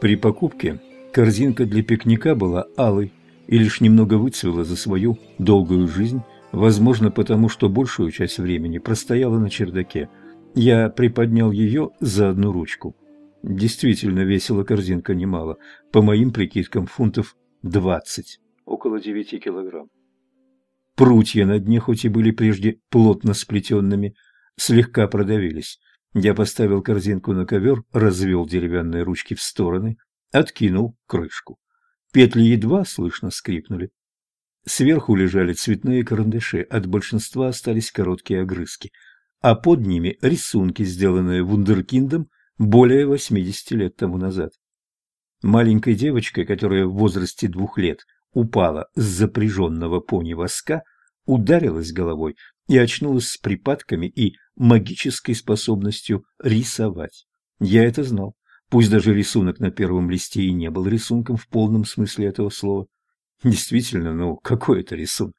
При покупке корзинка для пикника была алой и лишь немного выцвела за свою долгую жизнь, возможно, потому что большую часть времени простояла на чердаке. Я приподнял ее за одну ручку. Действительно весила корзинка немало, по моим прикидкам фунтов двадцать, около девяти килограмм. Прутья на дне, хоть и были прежде плотно сплетенными, слегка продавились. Я поставил корзинку на ковер, развел деревянные ручки в стороны, откинул крышку. Петли едва слышно скрипнули. Сверху лежали цветные карандаши, от большинства остались короткие огрызки, а под ними рисунки, сделанные вундеркиндом более 80 лет тому назад. Маленькой девочкой, которая в возрасте двух лет упала с запряженного пони воска, ударилась головой и очнулась с припадками и магической способностью рисовать. Я это знал. Пусть даже рисунок на первом листе и не был рисунком в полном смысле этого слова. Действительно, ну какой это рисунок?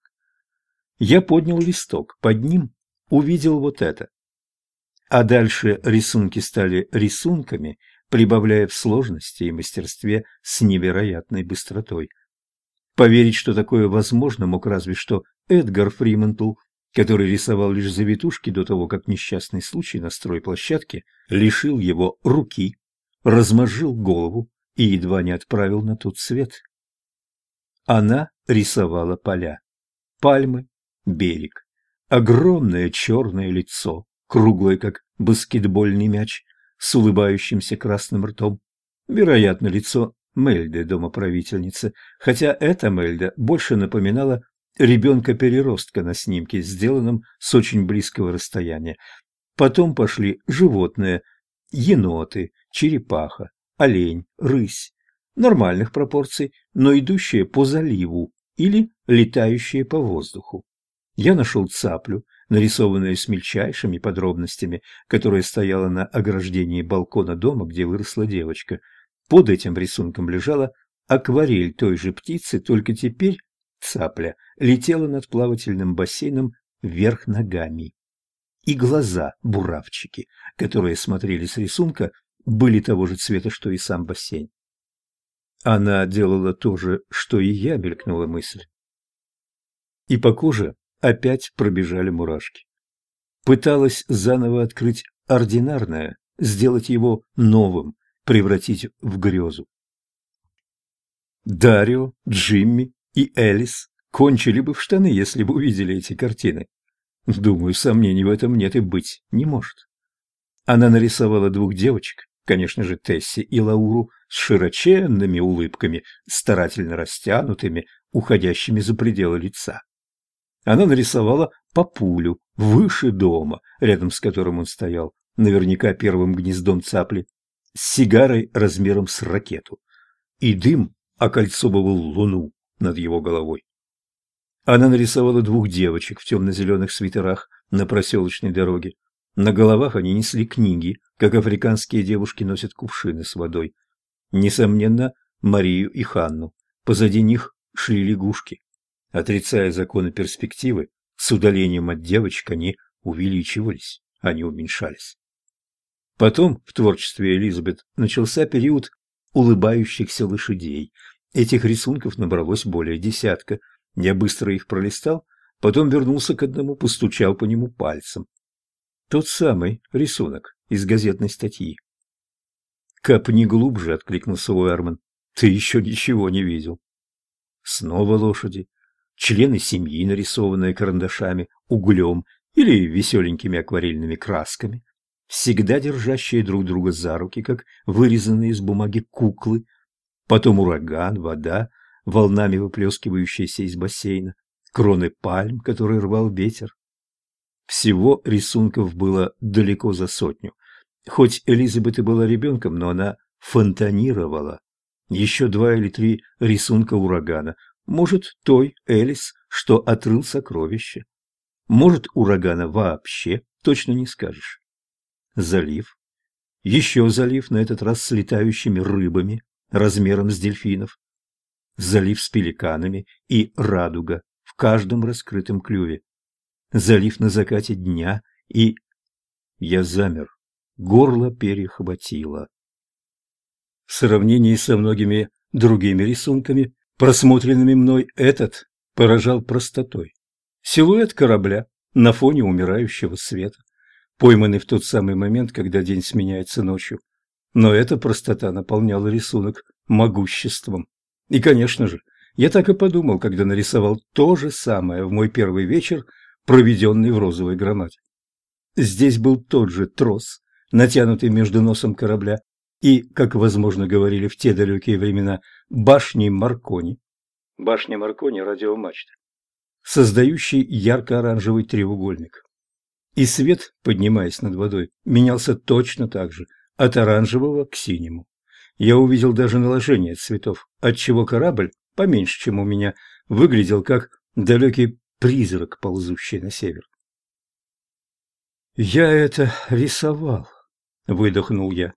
Я поднял листок, под ним увидел вот это. А дальше рисунки стали рисунками, прибавляя в сложности и мастерстве с невероятной быстротой. Поверить, что такое возможно, мог разве что Эдгар Фримантл, который рисовал лишь завитушки до того, как несчастный случай на стройплощадке лишил его руки, размозжил голову и едва не отправил на тот свет. Она рисовала поля, пальмы, берег, огромное черное лицо, круглое, как баскетбольный мяч, с улыбающимся красным ртом. Вероятно, лицо Мельды, домоправительницы, хотя эта Мельда больше напоминала ребенка-переростка на снимке, сделанном с очень близкого расстояния. Потом пошли животные, еноты, черепаха, олень, рысь, нормальных пропорций, но идущие по заливу или летающие по воздуху. Я нашел цаплю, нарисованную с мельчайшими подробностями, которая стояла на ограждении балкона дома, где выросла девочка. Под этим рисунком лежала акварель той же птицы, только теперь цапля летела над плавательным бассейном вверх ногами. И глаза буравчики, которые смотрели с рисунка, были того же цвета, что и сам бассейн. Она делала то же, что и я, мелькнула мысль. И по коже опять пробежали мурашки. Пыталась заново открыть ординарное, сделать его новым, превратить в грезу. Дарио, Джимми и Элис кончили бы в штаны, если бы увидели эти картины. Думаю, сомнений в этом нет и быть не может. Она нарисовала двух девочек, конечно же, Тесси и Лауру, с широченными улыбками, старательно растянутыми, уходящими за пределы лица. Она нарисовала папулю выше дома, рядом с которым он стоял, наверняка первым гнездом цапли, с сигарой размером с ракету. И дым окольцовывал луну над его головой. Она нарисовала двух девочек в темно-зеленых свитерах на проселочной дороге. На головах они несли книги, как африканские девушки носят кувшины с водой. Несомненно, Марию и Ханну. Позади них шли лягушки. Отрицая законы перспективы, с удалением от девочек они увеличивались, а не уменьшались. Потом в творчестве Элизабет начался период улыбающихся лошадей. Этих рисунков набралось более десятка. Я быстро их пролистал, потом вернулся к одному, постучал по нему пальцем. Тот самый рисунок из газетной статьи. «Копни глубже», — откликнулся Уэрман. «Ты еще ничего не видел». Снова лошади. Члены семьи, нарисованные карандашами, углем или веселенькими акварельными красками, всегда держащие друг друга за руки, как вырезанные из бумаги куклы. Потом ураган, вода, волнами выплескивающаяся из бассейна, кроны пальм, которые рвал ветер, всего рисунков было далеко за сотню. Хоть Элизабет и была ребенком, но она фонтанировала. Еще два или три рисунка урагана. Может, той Элис, что отрыл сокровище. Может, урагана вообще, точно не скажешь. Залив. Еще залив, на этот раз с летающими рыбами, размером с дельфинов. Залив с пеликанами и радуга в каждом раскрытом клюве залив на закате дня, и... Я замер, горло перехватило. В сравнении со многими другими рисунками, просмотренными мной, этот поражал простотой. Силуэт корабля на фоне умирающего света, пойманный в тот самый момент, когда день сменяется ночью. Но эта простота наполняла рисунок могуществом. И, конечно же, я так и подумал, когда нарисовал то же самое в мой первый вечер, проведенный в розовой громаде. Здесь был тот же трос, натянутый между носом корабля, и, как, возможно, говорили в те далекие времена, башней Маркони. Башня Маркони – радиомачта, создающий ярко-оранжевый треугольник. И свет, поднимаясь над водой, менялся точно так же, от оранжевого к синему. Я увидел даже наложение цветов, отчего корабль, поменьше, чем у меня, выглядел как далекий призрак, ползущий на север. «Я это рисовал», — выдохнул я.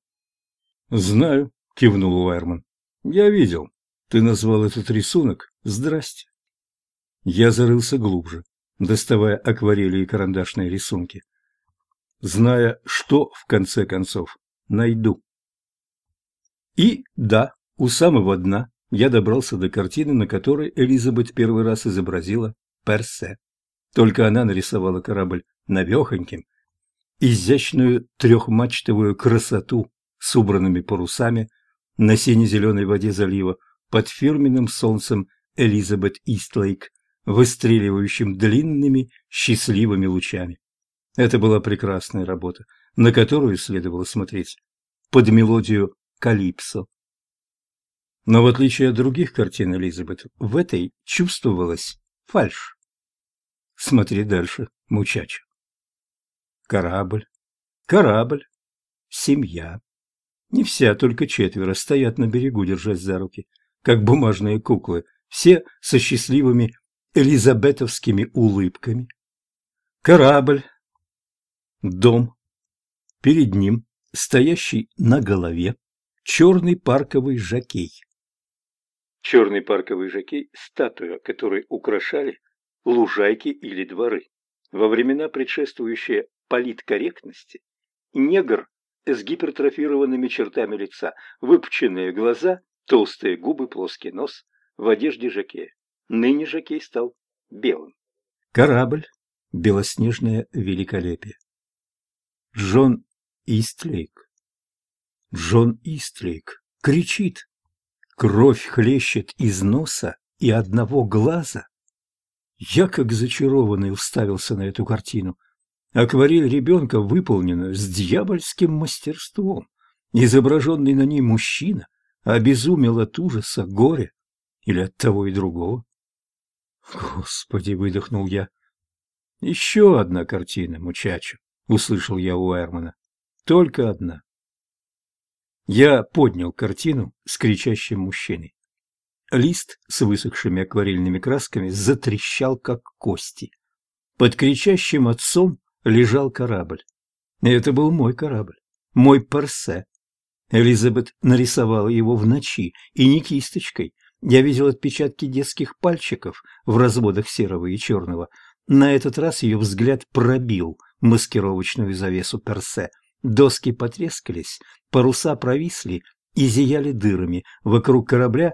«Знаю», — кивнул Уайерман. «Я видел. Ты назвал этот рисунок «Здрасте». Я зарылся глубже, доставая акварели и карандашные рисунки, зная, что, в конце концов, найду. И, да, у самого дна я добрался до картины, на которой Элизабет первый раз изобразила Персе. Только она нарисовала корабль навехоньким, изящную трехмачтовую красоту с убранными парусами на сине-зеленой воде залива под фирменным солнцем Элизабет Истлейк, выстреливающим длинными счастливыми лучами. Это была прекрасная работа, на которую следовало смотреть под мелодию «Калипсо». Но в отличие от других картин Элизабет, в этой чувствовалась фальшь. Смотри дальше, мучачо. Корабль, корабль, семья. Не вся, только четверо стоят на берегу, держась за руки, как бумажные куклы, все со счастливыми элизабетовскими улыбками. Корабль, дом, перед ним стоящий на голове черный парковый жакей. Черный парковый жакей – статуя, которой украшали лужайки или дворы. Во времена, предшествующие политкорректности, негр с гипертрофированными чертами лица, выпученные глаза, толстые губы, плоский нос, в одежде жакея. Ныне жакей стал белым. Корабль – белоснежное великолепие. Джон Истлейк. Джон Истлейк кричит. Кровь хлещет из носа и одного глаза. Я, как зачарованный, уставился на эту картину. Акварель ребенка выполнена с дьявольским мастерством. Изображенный на ней мужчина обезумел от ужаса, горя или от того и другого. Господи, выдохнул я. Еще одна картина, мучачо, услышал я у Эрмана. Только одна. Я поднял картину с кричащим мужчиной. Лист с высохшими акварельными красками затрещал, как кости. Под кричащим отцом лежал корабль. это был мой корабль, мой Парсе. Элизабет нарисовала его в ночи, и не кисточкой. Я видел отпечатки детских пальчиков в разводах серого и черного. На этот раз ее взгляд пробил маскировочную завесу Персе. Доски потрескались, паруса провисли и зияли дырами. Вокруг корабля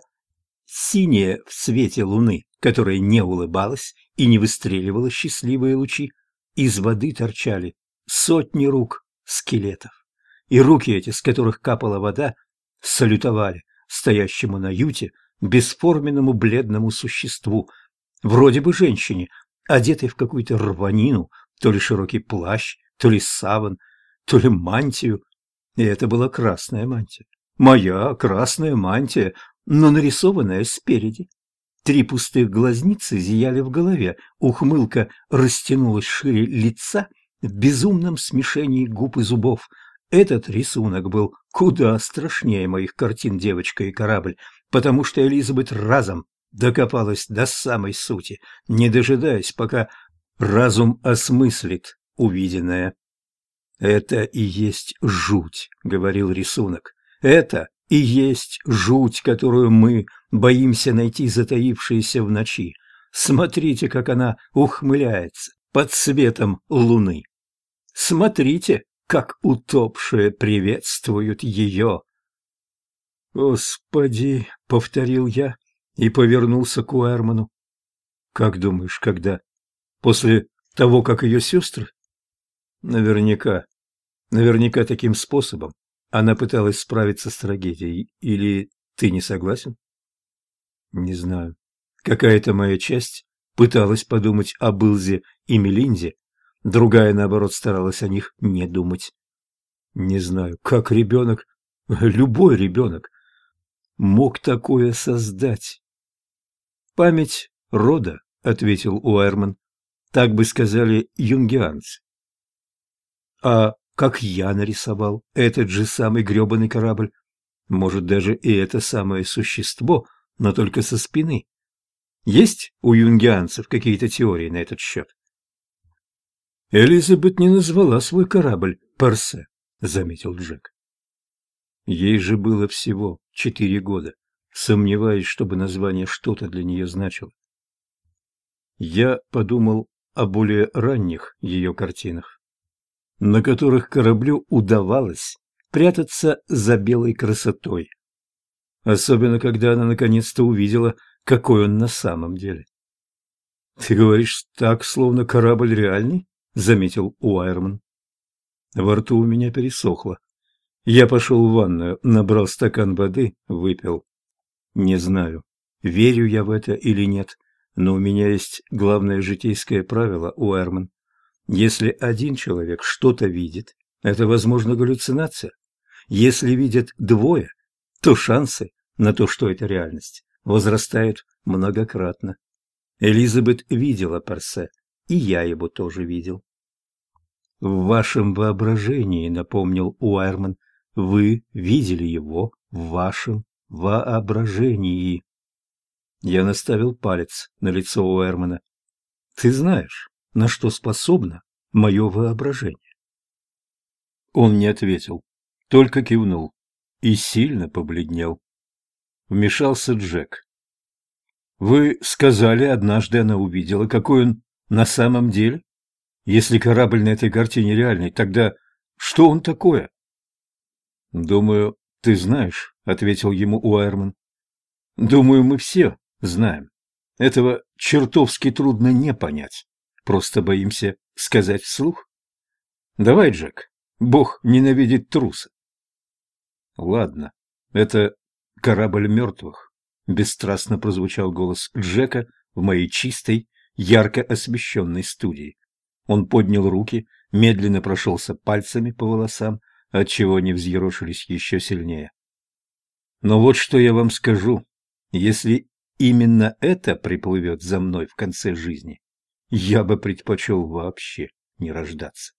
синее в свете луны, которая не улыбалась и не выстреливала счастливые лучи. Из воды торчали сотни рук скелетов. И руки эти, с которых капала вода, салютовали стоящему на юте бесформенному бледному существу, вроде бы женщине, одетой в какую-то рванину, то ли широкий плащ, то ли саван, то ли мантию. И это была красная мантия. Моя красная мантия, но нарисованная спереди. Три пустых глазницы зияли в голове, ухмылка растянулась шире лица в безумном смешении губ и зубов. Этот рисунок был куда страшнее моих картин «Девочка и корабль», потому что Элизабет разом докопалась до самой сути, не дожидаясь, пока разум осмыслит увиденное. «Это и есть жуть», — говорил рисунок. «Это и есть жуть, которую мы боимся найти затаившиеся в ночи. Смотрите, как она ухмыляется под светом луны. Смотрите, как утопшие приветствуют ее. «Господи!» — повторил я и повернулся к Уэрману. «Как думаешь, когда? После того, как ее сестры?» «Наверняка. Наверняка таким способом она пыталась справиться с трагедией. Или ты не согласен?» «Не знаю. Какая-то моя часть пыталась подумать о Илзе и Мелинде, другая, наоборот, старалась о них не думать. Не знаю, как ребенок, любой ребенок, мог такое создать? Память рода, ответил Уэрман. Так бы сказали юнгианцы. А как я нарисовал этот же самый грёбаный корабль? Может, даже и это самое существо, но только со спины. Есть у юнгианцев какие-то теории на этот счет? Элизабет не назвала свой корабль Парсе, заметил Джек. Ей же было всего четыре года. Сомневаюсь, чтобы название что-то для нее значило. Я подумал о более ранних ее картинах, на которых кораблю удавалось прятаться за белой красотой. Особенно, когда она наконец-то увидела, какой он на самом деле. «Ты говоришь так, словно корабль реальный?» — заметил Уайерман. Во рту у меня пересохло. Я пошел в ванную, набрал стакан воды, выпил. Не знаю, верю я в это или нет, но у меня есть главное житейское правило, Уэрман. Если один человек что-то видит, это, возможно, галлюцинация. Если видят двое, то шансы на то, что это реальность, возрастают многократно. Элизабет видела Персе, и я его тоже видел. В вашем воображении, напомнил Уайерман, вы видели его в вашем воображении. Я наставил палец на лицо Уэрмана. Ты знаешь, на что способно мое воображение? Он не ответил, только кивнул и сильно побледнел. Вмешался Джек. Вы сказали, однажды она увидела, какой он на самом деле? Если корабль на этой картине реальный, тогда что он такое? Думаю, ты знаешь, ответил ему Уайерман. Думаю, мы все знаем. Этого чертовски трудно не понять. Просто боимся сказать вслух. Давай, Джек, Бог ненавидит труса. Ладно, это корабль мертвых. Бесстрастно прозвучал голос Джека в моей чистой, ярко освещенной студии. Он поднял руки, медленно прошелся пальцами по волосам, отчего они взъерошились еще сильнее. Но вот что я вам скажу. Если именно это приплывет за мной в конце жизни, я бы предпочел вообще не рождаться.